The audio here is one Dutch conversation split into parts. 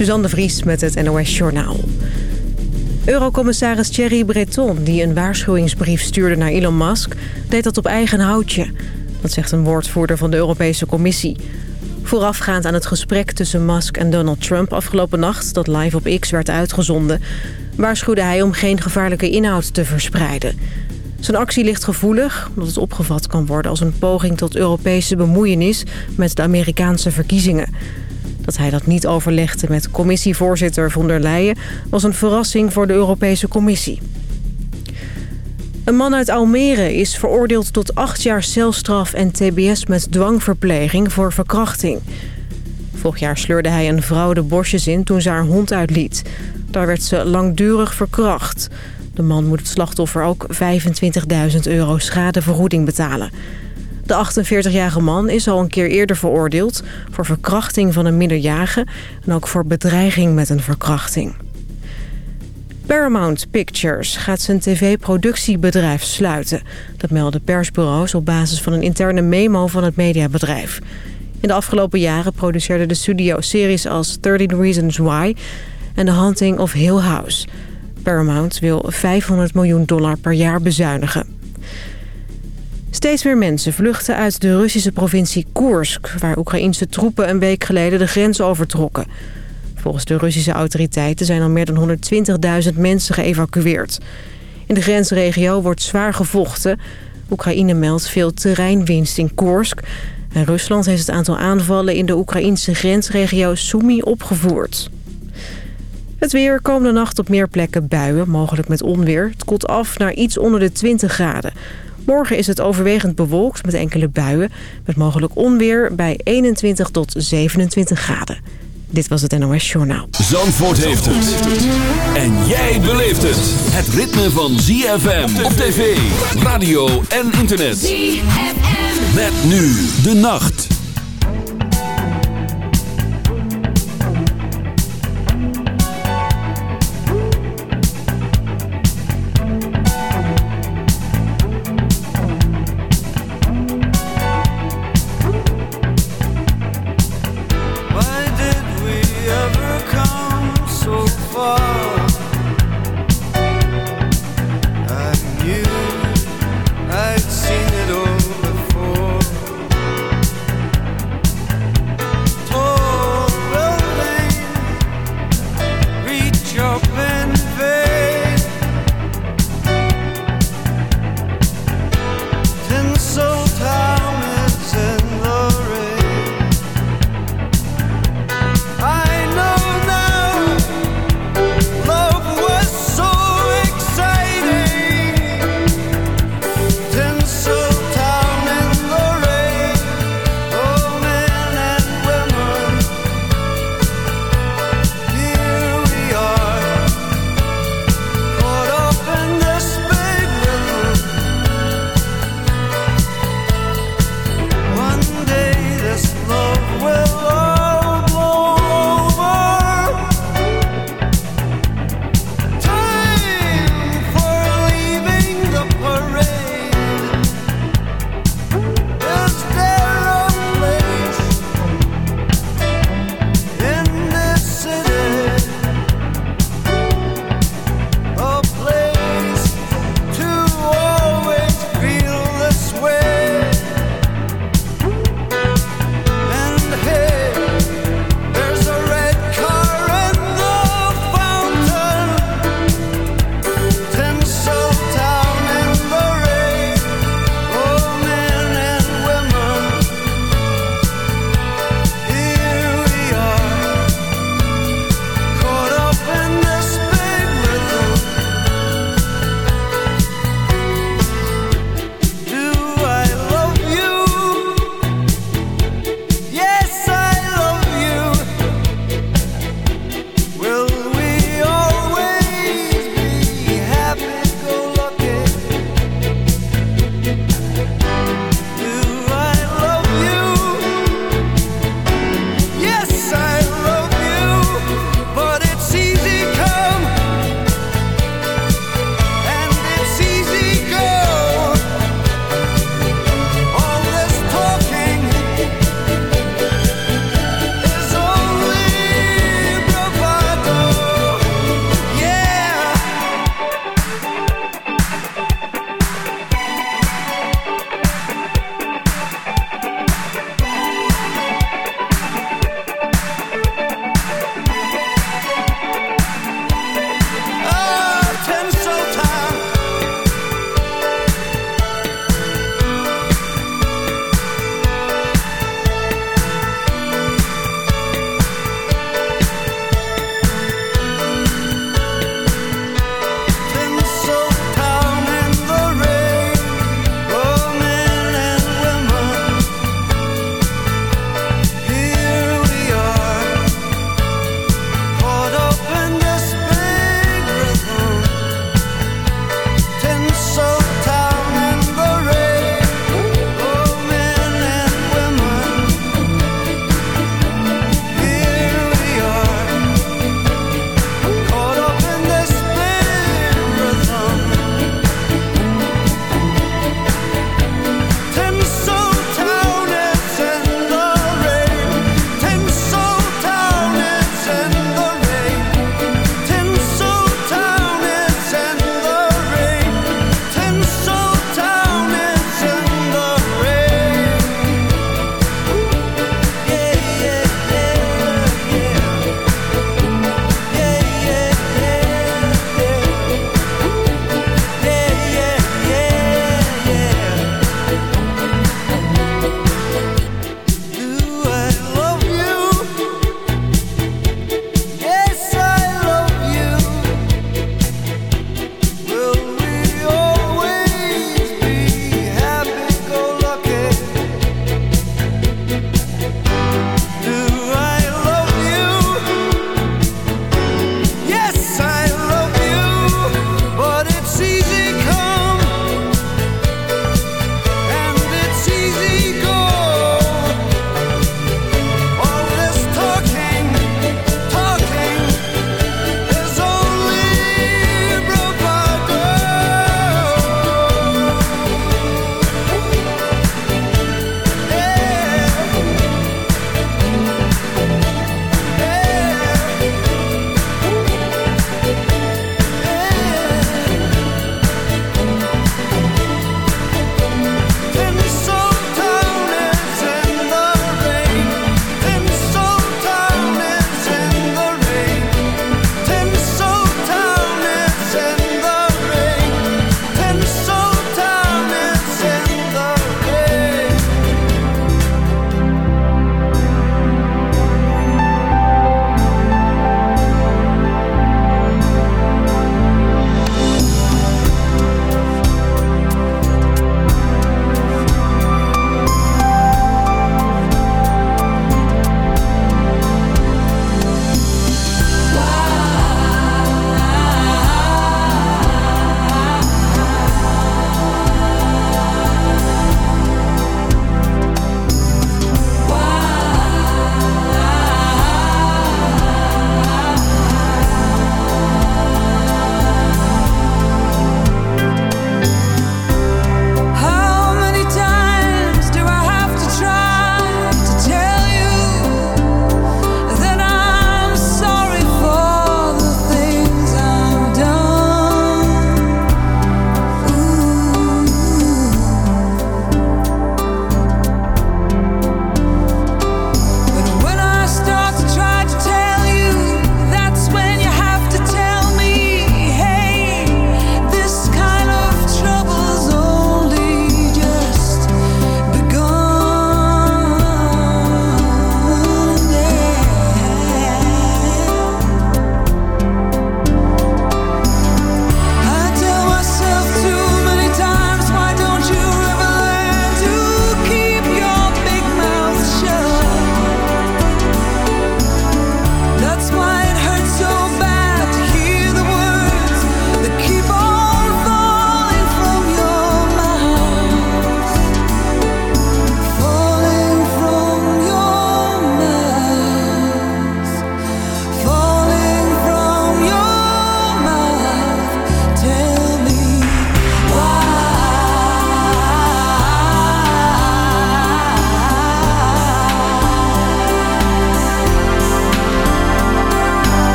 Suzanne de Vries met het NOS Journaal. Eurocommissaris Thierry Breton, die een waarschuwingsbrief stuurde naar Elon Musk... deed dat op eigen houtje. Dat zegt een woordvoerder van de Europese Commissie. Voorafgaand aan het gesprek tussen Musk en Donald Trump afgelopen nacht... dat live op X werd uitgezonden... waarschuwde hij om geen gevaarlijke inhoud te verspreiden. Zijn actie ligt gevoelig, omdat het opgevat kan worden als een poging tot Europese bemoeienis met de Amerikaanse verkiezingen. Dat hij dat niet overlegde met commissievoorzitter von der Leyen was een verrassing voor de Europese Commissie. Een man uit Almere is veroordeeld tot acht jaar celstraf en tbs met dwangverpleging voor verkrachting. Vorig jaar sleurde hij een vrouw de bosjes in toen ze haar hond uitliet. Daar werd ze langdurig verkracht. De man moet het slachtoffer ook 25.000 euro schadevergoeding betalen. De 48-jarige man is al een keer eerder veroordeeld... voor verkrachting van een minderjarige... en ook voor bedreiging met een verkrachting. Paramount Pictures gaat zijn tv-productiebedrijf sluiten. Dat melden persbureaus op basis van een interne memo van het mediabedrijf. In de afgelopen jaren produceerde de studio series als 13 Reasons Why... en The Hunting of Hill House... Paramount wil 500 miljoen dollar per jaar bezuinigen. Steeds meer mensen vluchten uit de Russische provincie Koersk... waar Oekraïnse troepen een week geleden de grens overtrokken. Volgens de Russische autoriteiten zijn al meer dan 120.000 mensen geëvacueerd. In de grensregio wordt zwaar gevochten. Oekraïne meldt veel terreinwinst in Koersk... En Rusland heeft het aantal aanvallen in de Oekraïnse grensregio Sumy opgevoerd. Het weer komende nacht op meer plekken buien, mogelijk met onweer. Het koelt af naar iets onder de 20 graden. Morgen is het overwegend bewolkt met enkele buien. Met mogelijk onweer bij 21 tot 27 graden. Dit was het NOS Journaal. Zandvoort heeft het. En jij beleeft het. Het ritme van ZFM op tv, radio en internet. ZFM. Met nu de nacht.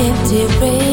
empty rain.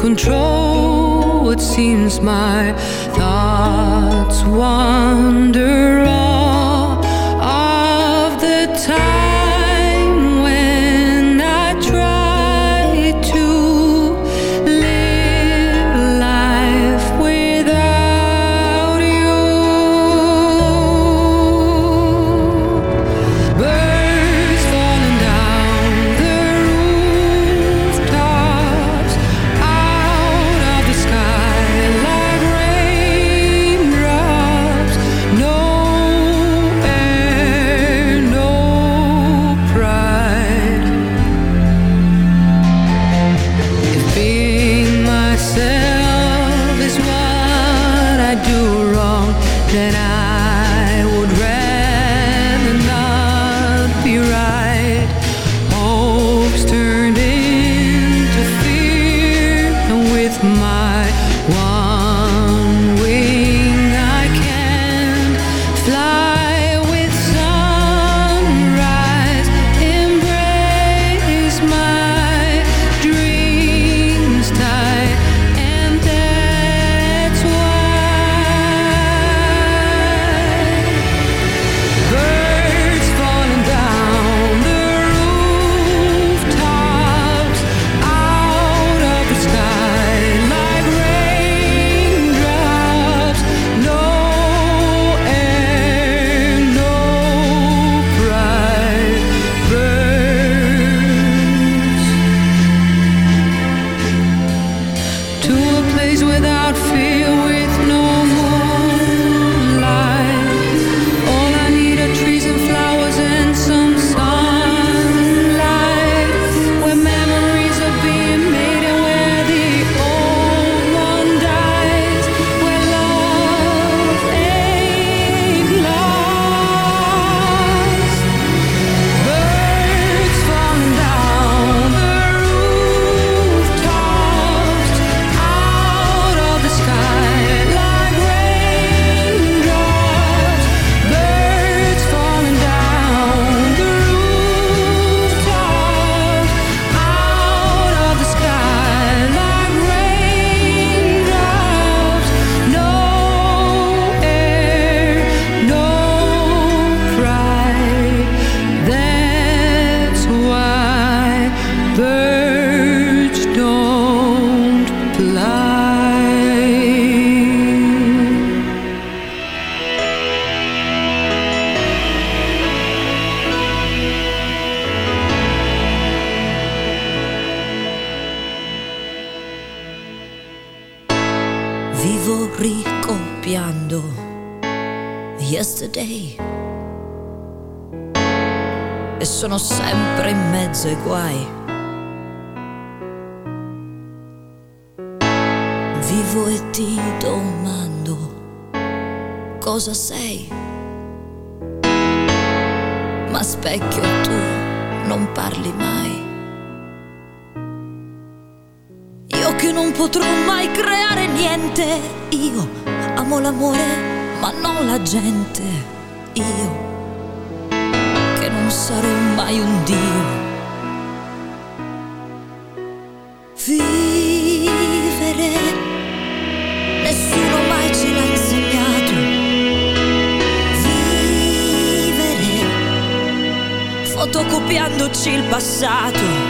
Control. It seems my thoughts wander vivere. Nessuno mai ce l'ha insegnato. Vivere, fotocopiandoci il passato.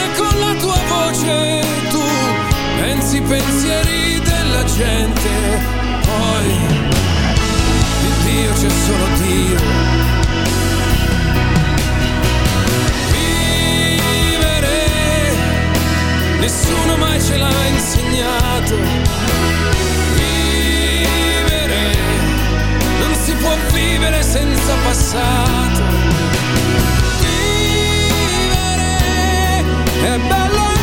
voce tu pensi i pensieri della gente poi il Dio c'è solo Dio. Vivere nessuno mai ce l'ha insegnato. Vivere non si può vivere senza passato. Vivere è bello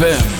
ZFM.